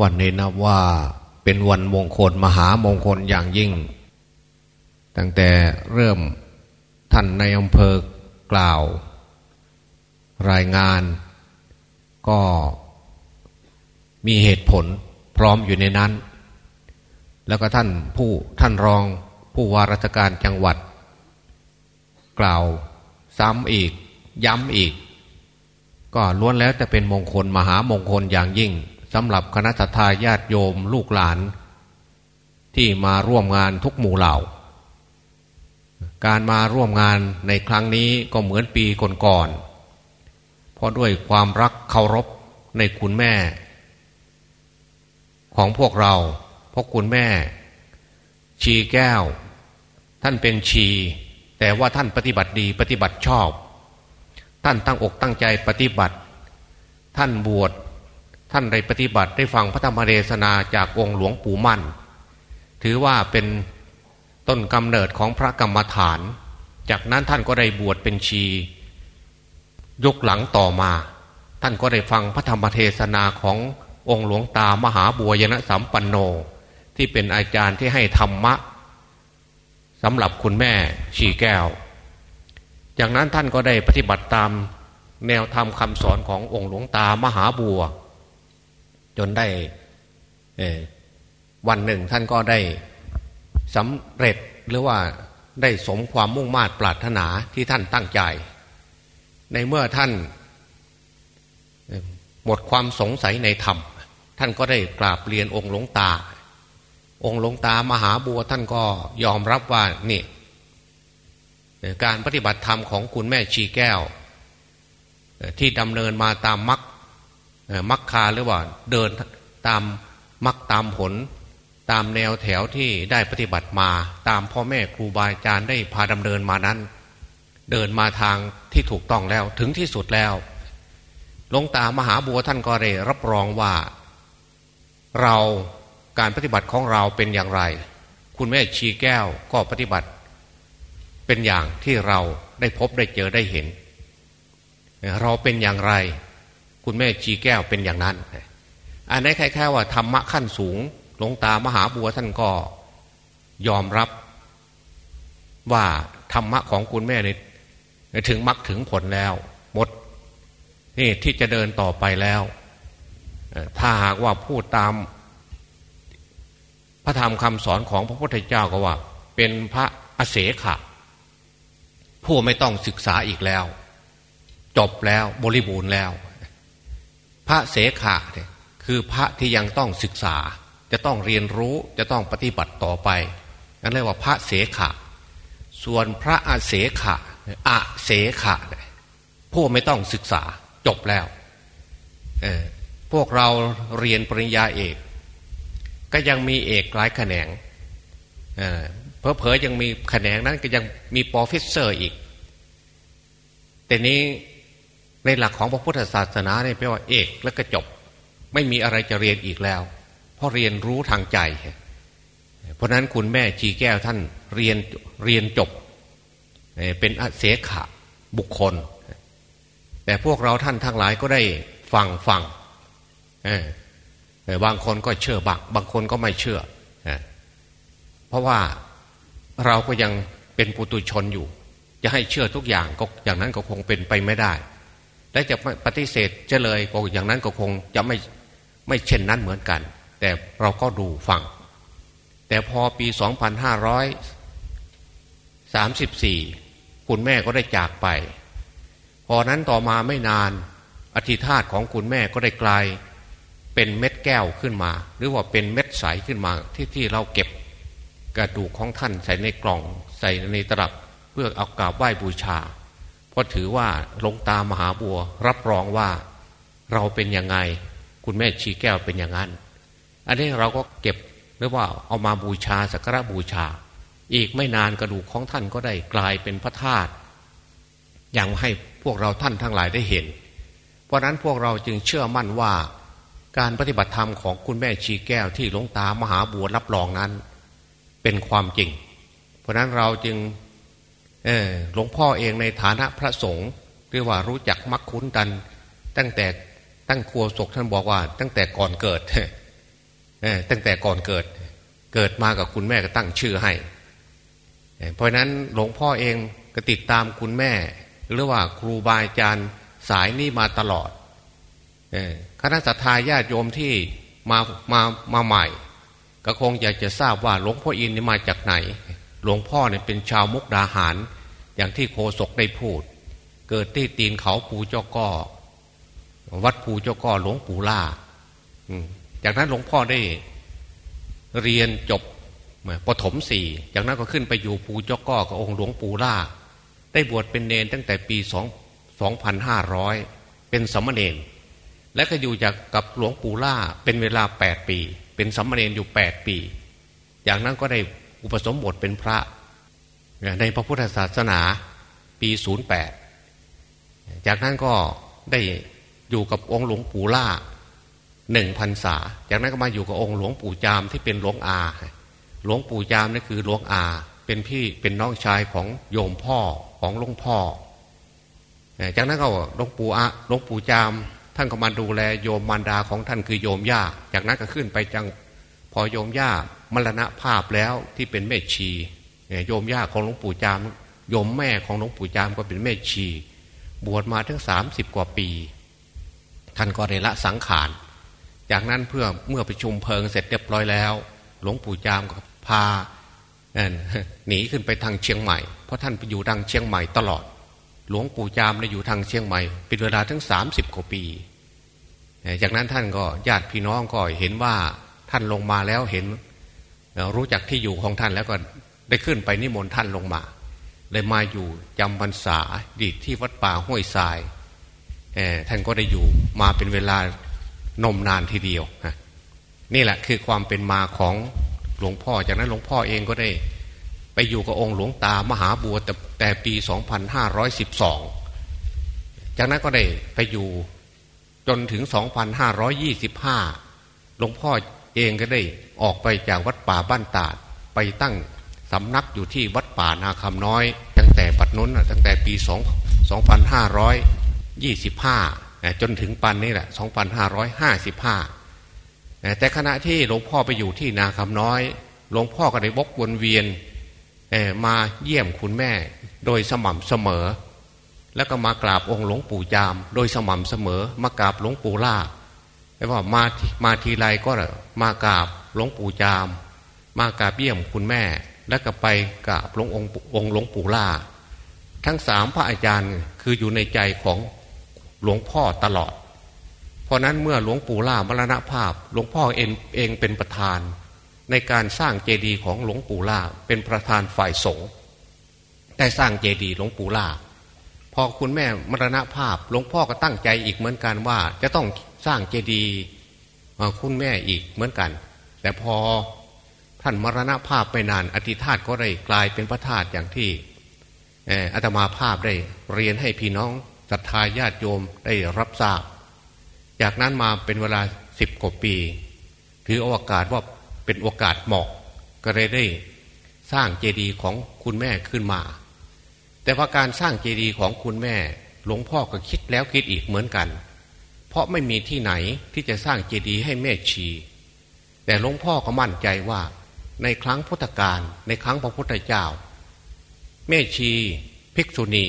วันนี้นับว่าเป็นวันมงคลมหามงคลอย่างยิ่ง ตั้งแต่เริ่มท่านในอำเภอกล่าว รายงานก็มีเหตุผลพร้อมอยู่ในนั้น แล้วก็ท่านผู้ท่านรองผู้ว่าราชการจังหวัด กล่าวซ้ำอีก ย้ำอีก ก็ล้วนแล้วแต่เป็นมงคลมหามงคลอย่างยิ่ง สำหรับคณะทาญาติโยมลูกหลาน ที่มาร่วมงานทุกหมู่เหล่า การมาร่วมงานในครั้งนี้ก็เหมือนปีก่อนๆเพราะด้วยความรักเคารพในคุณแม่ ของพวกเราเพราะคุณแม่ ชีแก้ว ท่านเป็นชี แต่ว่าท่านปฏิบัติดีปฏิบัติชอบ ท่านตั้งอกตั้งใจปฏิบัติ ท่านบวช ท่านได้ปฏิบัติได้ฟังพระธรรมเทศนาจากองค์หลวงปู่มั่น ถือว่าเป็นต้นกำเนิดของพระกรรมฐาน จากนั้นท่านก็ได้บวชเป็นชียุคหลังต่อมา ท่านก็ได้ฟังพระธรรมเทศนาขององค์หลวงตามหาบัวยนะสัมปันโน ที่เป็นอาจารย์ที่ให้ธรรมะสำหรับคุณแม่ชีแก้ว จากนั้นท่านก็ได้ปฏิบัติตามแนวธรรมคำสอนขององค์หลวงตามหาบัว จนได้วันหนึ่งท่านก็ได้สำเร็จหรือว่าได้สมความมุ่งมา่ปรารถนาที่ท่านตั้งใจ ในเมื่อท่านหมดความสงสัยในธรรม ท่านก็ได้กราบเรียนองค์หลวงตา องค์หลวงตามหาบัวท่านก็ยอมรับว่านี่การปฏิบัติธรรมของคุณแม่ชีแก้ว ที่ดำเนินมาตามมรรค มักคาหรือว่าเดินตามมักตามผล ตามแนวแถวที่ได้ปฏิบัติมา ตามพ่อแม่ครูบาอาจารย์ได้พาดำเนินมานั้น เดินมาทางที่ถูกต้องแล้วถึงที่สุดแล้วหลวงตามหาบัวท่านก็ได้รับรองว่า เราการปฏิบัติของเราเป็นอย่างไร คุณแม่ชีแก้วก็ปฏิบัติ เป็นอย่างที่เราได้พบได้เจอได้เห็น เราเป็นอย่างไร คุณแม่ชีแก้วเป็นอย่างนั้น อันนี้แค่ว่าธรรมะขั้นสูงหลวงตามหาบัวท่านก็ยอมรับว่าธรรมะของคุณแม่เนี่ยถึงมรรคถึงผลแล้ว หมดนี่ที่จะเดินต่อไปแล้ว ถ้าหากว่าพูดตามพระธรรมคำสอนของพระพุทธเจ้าก็ว่า เป็นพระอเสขะผู้ไม่ต้องศึกษาอีกแล้ว จบแล้วบริบูรณ์แล้ว พระเสขะเนี่ยคือพระที่ยังต้องศึกษา จะต้องเรียนรู้จะต้องปฏิบัติต่อไปนั่นเรียกว่าพระเสขะ ส่วนพระอาเสขะอะเสขะผู้ไม่ต้องศึกษาจบแล้วพวกเราเรียนปริญญาเอก ก็ยังมีเอกหลายแขนงเพอเพอยังมีแขนงนั้นก็ยังมีปอฟิเซอร์อีก แต่นี้ ในหลักของพระพุทธศาสนาเนี่ยแปลว่าเอกแล้วก็จบ ไม่มีอะไรจะเรียนอีกแล้ว เพราะเรียนรู้ทางใจ เพราะนั้นคุณแม่จีแก้วท่านเรียนเรียนจบ เป็นอเสขะบุคคล แต่พวกเราท่านทั้งหลายก็ได้ฟังฟังบางคนก็เชื่อบางบางคนก็ไม่เชื่อ เพราะว่าเราก็ยังเป็นปุตุชนอยู่ จะให้เชื่อทุกอย่างก็อย่างนั้นก็คงเป็นไปไม่ได้ และจะปฏิเสธจะเลยก็อย่างนั้นก็คงจะไม่ไม่เช่นนั้นเหมือนกัน แต่เราก็ดูฟัง แต่พอปี 2534 คุณแม่ก็ได้จากไป พอนั้นต่อมาไม่นานอธิธาตของคุณแม่ก็ได้กลายเป็นเม็ดแก้วขึ้นมา หรือว่าเป็นเม็ดใสขึ้นมาที่ที่เราเก็บกระดูกของท่านใส่ในกล่องใส่ในตลับเพื่อเอากราบไหว้บูชา ราะถือว่าลงตามมหาบัว รับรองว่าเราเป็นยังไง คุณแม่ชีแก้วเป็นอย่างนั้น อันนี้เราก็เก็บหรือว่าเอามาบูชาสักการะบูชา อีกไม่นานกระดูกของท่านก็ได้กลายเป็นพระธาตุอย่างให้พวกเราท่านทั้งหลายได้เห็น เพราะนั้นพวกเราจึงเชื่อมั่นว่า การปฏิบัติธรรมของคุณแม่ชีแก้วที่หลวงตามหาบัวรับรองนั้น เป็นความจริง เพราะนั้นเราจึง หลวงพ่อเองในฐานะพระสงฆ์เรียกว่ารู้จักมักคุ้นกัน ตั้งแต่ตั้งครัวศกท่านบอกว่า ตั้งแต่ก่อนเกิดตั้งแต่ก่อนเกิด เกิดมากับคุณแม่ก็ตั้งชื่อให้ เพราะนั้นหลวงพ่อเองก็ติดตามคุณแม่ หรือว่าครูบาอาจารย์สายนี้มาตลอดคณะสัตยาญาติโยมที่มามามาใหม่ ก็คงอยากจะทราบว่าหลวงพ่ออินนี่มาจากไหน หลวงพ่อเนี่ยเป็นชาวมุกดาหาร อย่างที่โคศกได้พูด เกิดที่ตีนเขาปูเจ้าก้อวัดภูเจ้าก้อหลวงปู่ล่าจากนั้นหลวงพ่อได้เรียนจบปฐมสี่จากนั้นก็ขึ้นไปอยู่ภูเจ้าก้อกับองค์หลวงปู่ล่า ได้บวชเป็นเนนตั้งแต่ปีสองสองพันห้าร้อยเป็นสมณเณรและก็อยู่จากกับหลวงปู่ล่าเป็นเวลาแปดปี เป็นสมณเณรอยู่แปดปีจากนั้นก็ได้ อุปสมบทเป็นพระ ในพระพุทธศาสนาปีศูนย์แปดจากนั้นก็ได้อยู่กับองค์หลวงปู่ล่าหนึ่งพันษา จากนั้นก็มาอยู่กับองค์หลวงปู่จามที่เป็นหลวงอา หลวงปู่จามนี่คือหลวงอา เป็นพี่เป็นน้องชายของโยมพ่อของหลวงพ่อ จากนั้นก็หลวงปู่อาหลวงปู่จาม ท่านก็มาดูแลโยมมารดาของท่านคือโยมย่า จากนั้นก็ขึ้นไปจังพอโยมย่า มรณภาพแล้วที่เป็นแม่ชีโยมย่าของหลวงปู่จามโยมแม่ของหลวงปู่จามก็เป็นแม่ชี บวชมาทั้งสามสิบกว่าปี ท่านก็ได้ละสังขาร จากนั้นเพื่อเมื่อประชุมเพลิงเสร็จเรียบร้อยแล้ว หลวงปู่จามก็พาหนีขึ้นไปทางเชียงใหม่ เพราะท่านไปอยู่ทางเชียงใหม่ตลอด หลวงปู่จามได้อยู่ทางเชียงใหม่เป็นเวลาทั้งสามสิบกว่าปี จากนั้นท่านก็ญาติพี่น้องก็เห็นว่าท่านลงมาแล้วเห็น รู้จักที่อยู่ของท่านแล้วก็ได้ขึ้นไปนิมนต์ท่านลงมาเลยมาอยู่จำพรรษาดีที่วัดป่าห้วยทรายท่านก็ได้อยู่มาเป็นเวลานมนานทีเดียวนี่แหละคือความเป็นมาของหลวงพ่อจากนั้นหลวงพ่อเองก็ได้ไปอยู่กับองค์หลวงตามหาบัวแต่แต่ปี 2512 จากนั้นก็ได้ไปอยู่จนถึง 2525 หลวงพ่อ เองก็ได้ออกไปจากวัดป่าบ้านตาดไปตั้งสำนักอยู่ที่วัดป่านาคำน้อย ตั้งแต่ปัดนุนตั้งแต่ปี2500ยี่สิบห้าจนถึงปันนี่แหละสองพันห้าร้อยห้าสิบห้าแต่ขณะที่หลวงพ่อไปอยู่ที่นาคำน้อย หลวงพ่อก็ได้บกวนเวียนมาเยี่ยมคุณแม่โดยสม่ำเสมอ แล้วก็มากราบองค์หลวงปู่จาม โดยสม่ำเสมอ มากราบหลวงปู่ล่า แล้ว่ามามาทีไรก็มากราบหลวงปู่จาม มากราบเยี่ยมคุณแม่ แล้วก็ไปกราบหลวงองค์องค์หลวงปู่ล่า ทั้งสามพระอาจารย์คืออยู่ในใจของหลวงพ่อตลอด เพราะนั้นเมื่อหลวงปู่ล่ามรณภาพ หลวงพ่อเองเองเป็นประธาน ในการสร้างเจดีย์ของหลวงปู่ล่าเป็นประธานฝ่ายสงฆ์ได้สร้างเจดีย์หลวงปู่ล่าพอคุณแม่มรณภาพหลวงพ่อก็ตั้งใจอีกเหมือนกันว่า จะต้อง สร้างเจดีย์คุณแม่อีกเหมือนกัน แต่พอท่านมรณภาพไปนานอธิธาตก็ได้กลายเป็นพระธาตุอย่างที่อาตมาภาพได้เรียนให้พี่น้องศรัทธาญาติโยมได้รับทราบ จากนั้นมาเป็นเวลาสิบกว่าปี ถือโอกาสว่าเป็นโอกาสเหมาะก็เลยได้สร้างเจดีย์ของคุณแม่ขึ้นมา แต่ว่าการสร้างเจดีย์ของคุณแม่หลวงพ่อก็คิดแล้วคิดอีกเหมือนกัน เพราะไม่มีที่ไหนที่จะสร้างเจดีย์ให้แม่ชี แต่หลวงพ่อก็มั่นใจว่า ในครั้งพุทธกาลในครั้งพระพุทธเจ้า แม่ชีภิกษุณี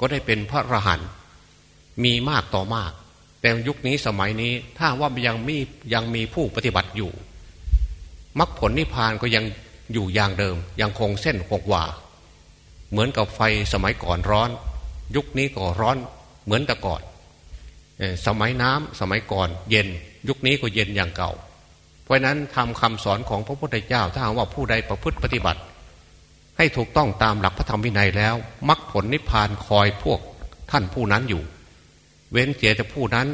ก็ได้เป็นพระอรหันต์มีมากต่อมาก แต่ยุคนี้สมัยนี้ถ้าว่ายังมียังมีผู้ปฏิบัติอยู่มรรคผลนิพพานก็ยังอยู่อย่างเดิม ยังคงเส้นคงวาเหมือนกับไฟสมัยก่อนร้อน ยุคนี้ก็ร้อนเหมือนแต่ก่อน สมัยน้ำสมัยก่อนเย็น ยุคนี้ก็เย็นอย่างเก่า เพราะนั้นทำคำสอนของพระพุทธเจ้า ถ้าหากว่าผู้ใดประพฤติปฏิบัติ ให้ถูกต้องตามหลักพระธรรมวินัยแล้วมรรคผลนิพพานคอยพวกท่านผู้นั้นอยู่ เว้นเสียแต่ผู้นั้น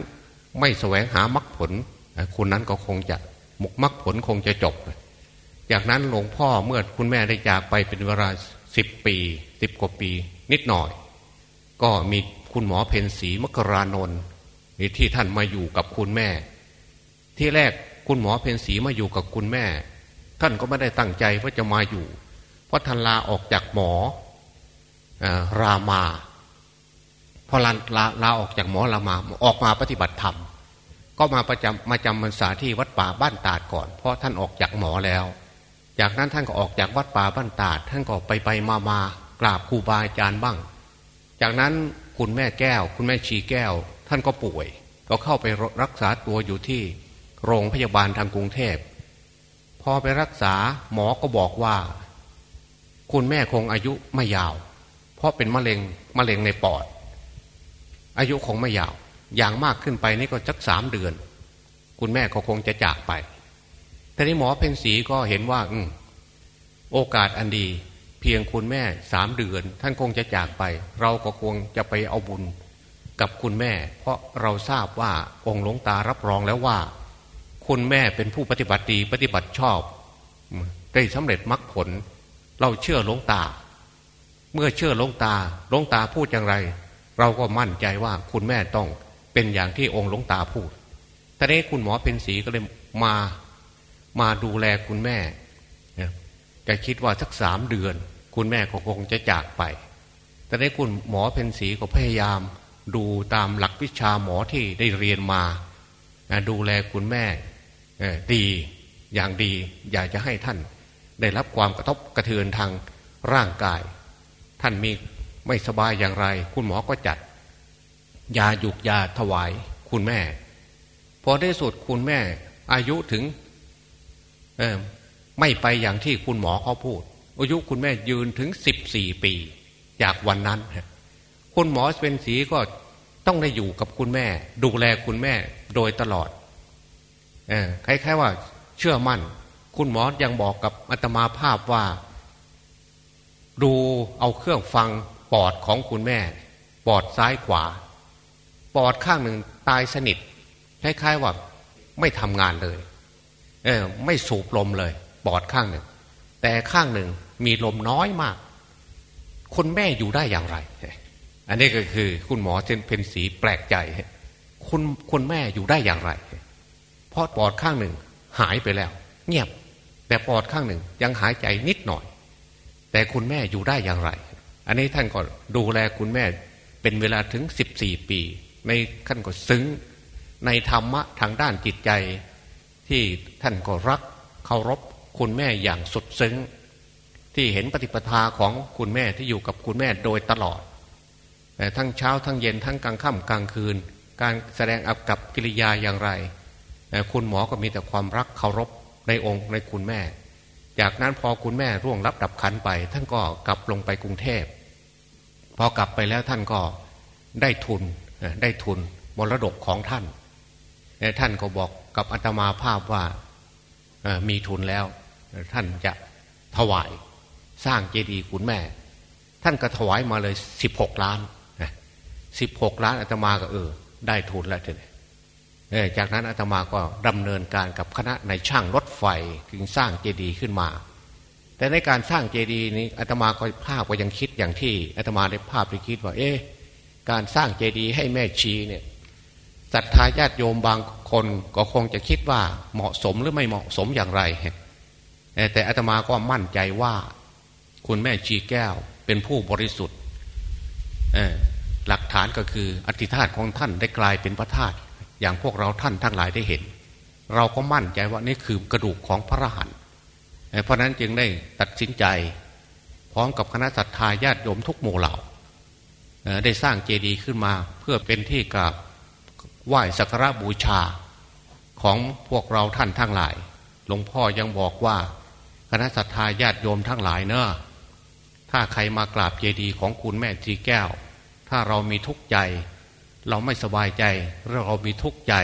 ไม่แสวงหามรรคผลคุณนั้นก็คงจะมกมรรคผลคงจะจบจากนั้นหลวงพ่อเมื่อคุณแม่ได้จากไปเป็นเวลาสิบปีสิบกว่าปี นิดหน่อย ก็มีคุณหมอเพนสีมกรานนท์ ที่ท่านมาอยู่กับคุณแม่ ที่แรกคุณหมอเพนสีมาอยู่กับคุณแม่ ท่านก็ไม่ได้ตั้งใจว่าจะมาอยู่ เพราะท่านลาออกจากหมออรามาพอลาลาลาออกจากหมอรามาออกมาปฏิบัติธรรม ก็มาประจำมาจำพรรษาที่วัดป่าบ้านตาดก่อน เพราะท่านออกจากหมอแล้ว จากนั้นท่านก็ออกจากวัดป่าบ้านตาด ท่านก็ไปไปมามากราบครูบาอาจารย์บ้าง จากนั้นคุณแม่แก้ว คุณแม่ชีแก้ว ท่านก็ป่วย ก็เข้าไปรักษาตัวอยู่ที่โรงพยาบาลทางกรุงเทพ พอไปรักษาหมอก็บอกว่า คุณแม่คงอายุไม่ยาว เพราะเป็นมะเร็งมะเร็งในปอด อายุคงไม่ยาว อย่างมากขึ้นไปนี่ก็จักสามเดือน คุณแม่ก็คงจะจากไป แต่นี้หมอเพนสีก็เห็นว่า อืโอกาสอันดี เพียงคุณแม่สามเดือน ท่านคงจะจากไป เราก็คงจะไปเอาบุญ กับคุณแม่ เพราะเราทราบว่าองค์หลวงตารับรองแล้วว่า คุณแม่เป็นผู้ปฏิบัติดีปฏิบัติชอบ ได้สำเร็จมรรคผล เราเชื่อหลวงตา เมื่อเชื่อหลวงตาหลวงตาพูดอย่างไร เราก็มั่นใจว่าคุณแม่ต้องเป็นอย่างที่องค์หลวงตาพูดต่นี้คุณหมอเป็นสีก็เลยมามาดูแลคุณแม่แกคิดว่าสักสามเดือน คุณแม่ก็คงจะจากไปแต่ได้คุณหมอเพนสีก็พยายาม ดูตามหลักวิชาหมอที่ได้เรียนมาดูแลคุณแม่ดีอย่างดี อยากจะให้ท่านได้รับความกระทบกระเทือนทางร่างกาย ท่านมีไม่สบายอย่างไร คุณหมอก็จัด ยาหยุกยาถวายคุณแม่ พอได้สุดคุณแม่อายุถึงไม่ไปอย่างที่คุณหมอเขาพูด อายุคุณแม่ยืนถึงสิบสี่ปี จากวันนั้น คุณหมอเป็นสีก็ต้องได้อยู่กับคุณแม่ ดูแลคุณแม่โดยตลอดอคล้ายๆว่า เชื่อมั่น คุณหมอยังบอกกับอาตมาภาพว่า ดูเอาเครื่องฟังปอดของคุณแม่ ปอดซ้ายขวา ปอดข้างหนึ่งตายสนิท คล้ายๆว่า ไม่ทำงานเลย เออ ไม่สูบลมเลย ปอดข้างหนึ่ง แต่ข้างหนึ่งมีลมน้อยมาก คุณแม่อยู่ได้อย่างไร อันนี้ก็คือคุณหมอเจนเพนสีแปลกใจ คุณคุณแม่อยู่ได้อย่างไร เพราะปอดข้างหนึ่งหายไปแล้ว เงียบ แต่ปอดข้างหนึ่งยังหายใจนิดหน่อย แต่คุณแม่อยู่ได้อย่างไร อันนี้ท่านก็ดูแลคุณแม่เป็นเวลาถึงสิบสี่ปี ในขั้นก็ซึ้งในธรรมะทางด้านจิตใจ ที่ท่านก็รักเคารพคุณแม่อย่างสุดซึ้ง ที่เห็นปฏิปทาของคุณแม่ที่อยู่กับคุณแม่โดยตลอด ทั้งเช้าทั้งเย็นทั้งกลางค่ำกลางคืน การแสดงอับกับกิริยาอย่างไร คุณหมอก็มีแต่ความรักเคารพในองค์ในคุณแม่ จากนั้นพอคุณแม่ร่วงรับดับขันไป ท่านก็กลับลงไปกรุงเทพ พอกลับไปแล้วท่านก็ได้ทุนได้ทุนมรดกของท่าน ท่านก็บอกกับอาตมาภาพว่ามีทุนแล้ว ท่านจะถวายสร้างเจดีย์คุณแม่ ท่านก็ถวายมาเลยสิบหกล้าน สิบหกล้านอาตมาก็เออ ได้ทุนแล้วทีนี้จากนั้นอาตมาก็ดำเนินการกับคณะในช่างรถไฟถึงสร้างเจดีย์ขึ้นมา แต่ในการสร้างเจดีย์นี้อาตมาก็ภาพก็ยังคิดอย่างที่อาตมาได้ภาพไปคิดว่า เอ๊ะการสร้างเจดีย์ให้แม่ชีเนี่ยศรัทธาญาติโยมบางคนก็คงจะคิดว่าเหมาะสมหรือไม่เหมาะสมอย่างไร แต่อาตมาก็มั่นใจว่า คุณแม่ชีแก้วเป็นผู้บริสุทธิ์ หลักฐานก็คืออธิธาตของท่านได้กลายเป็นพระธาตุอย่างพวกเราท่านทั้งหลายได้เห็น เราก็มั่นใจว่านี่คือกระดูกของพระรหันต์เพราะนั้นจึงได้ตัดสินใจ พร้อมกับคณะศรัทธาญาติโยมทุกหมู่เหล่าได้สร้างเจดีย์ขึ้นมาเพื่อเป็นที่กราบไหว้สักการะบูชาของพวกเราท่านทั้งหลาย หลวงพ่อยังบอกว่าคณะสัตยาญาติโยมทั้งหลายเนอะถ้าใครมากราบเจดีย์ของคุณแม่จีแก้ว ถ้าเรามีทุกข์ใจ เราไม่สบายใจเรามีทุกข์ใจ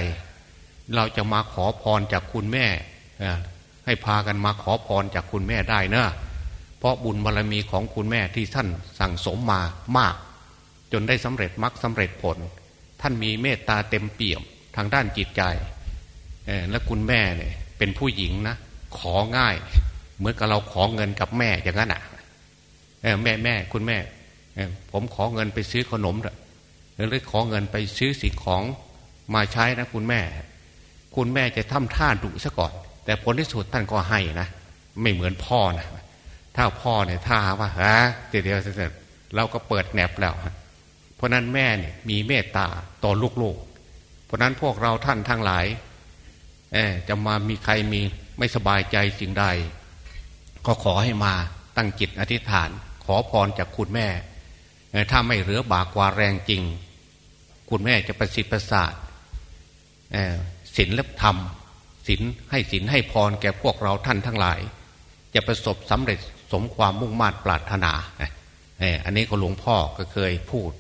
เราจะมาขอพรจากคุณแม่ให้พากันมาขอพรจากคุณแม่ได้เนะเพราะบุญบารรมีของคุณแม่ที่ท่านสั่งสมมามาก จนได้สำเร็จมรรคสาเร็จผล ท่านมีเมตตาเต็มเปี่ยมทางด้านจิตใจและคุณแม่เนี่ยเป็นผู้หญิงนะของ่าย เหมือนกับเราขอเงินกับแม่อย่างนั้นอะแม่แม่คุณแม่ ผมขอเงินไปซื้อขนมหรือขอเงินไปซื้อสิ่งของมาใช้นะคุณแม่ คุณแม่จะทำท่าดุซะก่อน แต่ผลที่สุดท่านก็ให้นะไม่เหมือนพ่อนะถ้าพ่อเนี่ยถ้าว่าฮะเดี๋ยวเสร็จเราก็เปิดแหนบแล้วเพราะนั้นแม่เนี่ยมีเมตตาต่อลูกๆราะนั้นพวกเราท่านทั้งหลายจะมามีใครมีไม่สบายใจสิ่งใด ก็ขอให้มาตั้งจิตอธิษฐาน ขอพรจากคุณแม่ ถ้าไม่เหลือบากกว่าแรงจริง คุณแม่จะประสิทธิ์ประสาทศีลและธรรมศีลให้ศีลให้พรแก่พวกเราท่านทั้งหลาย จะประสบสำเร็จสมความมุ่งมา่ปรารถนาอันนี้ก็หลวงพ่อก็เคยพูด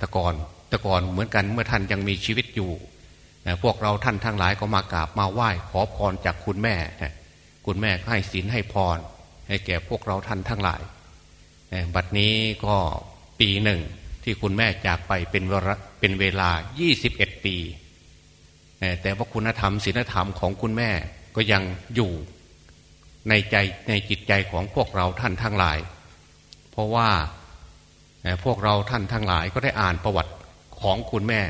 ตะกอนตะกอนเหมือนกันเมื่อท่านยังมีชีวิตอยู่ พวกเราท่านทั้งหลายก็มากราบมาไหว้ขอพรจากคุณแม่ คุณแม่ให้ศีลให้พร ให้แก่พวกเราท่านทั้งหลาย บัดนี้ก็ ปีหนึ่งที่คุณแม่จากไปเป็นเวลาเป็นเวลา 21 ปี แต่ว่าคุณธรรมศีลธรรมของคุณแม่ก็ยังอยู่ในใจในจิตใจของพวกเราท่านทั้งหลาย เพราะว่าพวกเราท่านทั้งหลายก็ได้อ่านประวัติของคุณแม่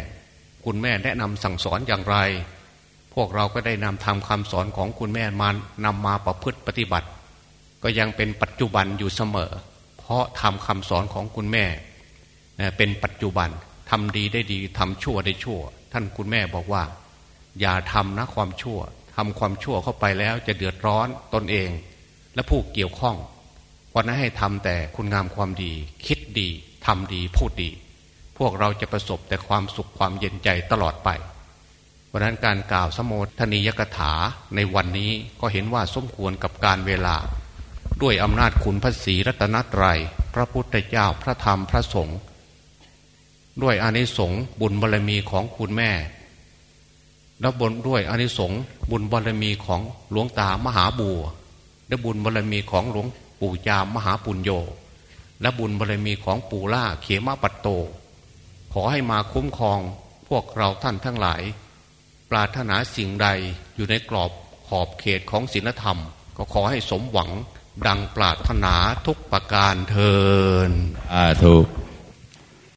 คุณแม่แนะนำสั่งสอนอย่างไร พวกเราก็ได้นำทำคำสอนของคุณแม่มานำมาประพฤติปฏิบัติ ก็ยังเป็นปัจจุบันอยู่เสมอ เพราะทำคำสอนของคุณแม่เป็นปัจจุบันทำดีได้ดีทำชั่วได้ชั่ว ท่านคุณแม่บอกว่า อย่าทำนะความชั่วทำความชั่วเข้าไปแล้วจะเดือดร้อนตนเอง และผู้เกี่ยวข้องเพราะนั้นให้ทำแต่คุณงามความดี คิดดีทำดีพูดดี พวกเราจะประสบแต่ความสุขความเย็นใจตลอดไปเพราะนั้นการกล่าวสมโภชนียกถาในวันนี้ก็เห็นว่าสมควรกับการเวลา ด้วยอำนาจคุณพระศรีรัตนตรยัย พระพุทธเจ้าพระธรรมพระสงฆ์ด้วยอานิสงส์บุญบารรมีของคุณแม่ และบนด้วยอานิสงส์บุญบารรมีของหลวงตามหาบัว และบุญบารรมีของหลวงปู่จามมหาปุญโญ และบุญบารรมีของปู่ล่าเขมาปัตโต ขอให้มาคุ้มครองพวกเราท่านทั้งหลาย ปรารถนาสิ่งใดอยู่ในกรอบขอบเขตของศีลธรรม ก็ขอให้สมหวัง ดังปรารถนาทุกประการเทินอาทุก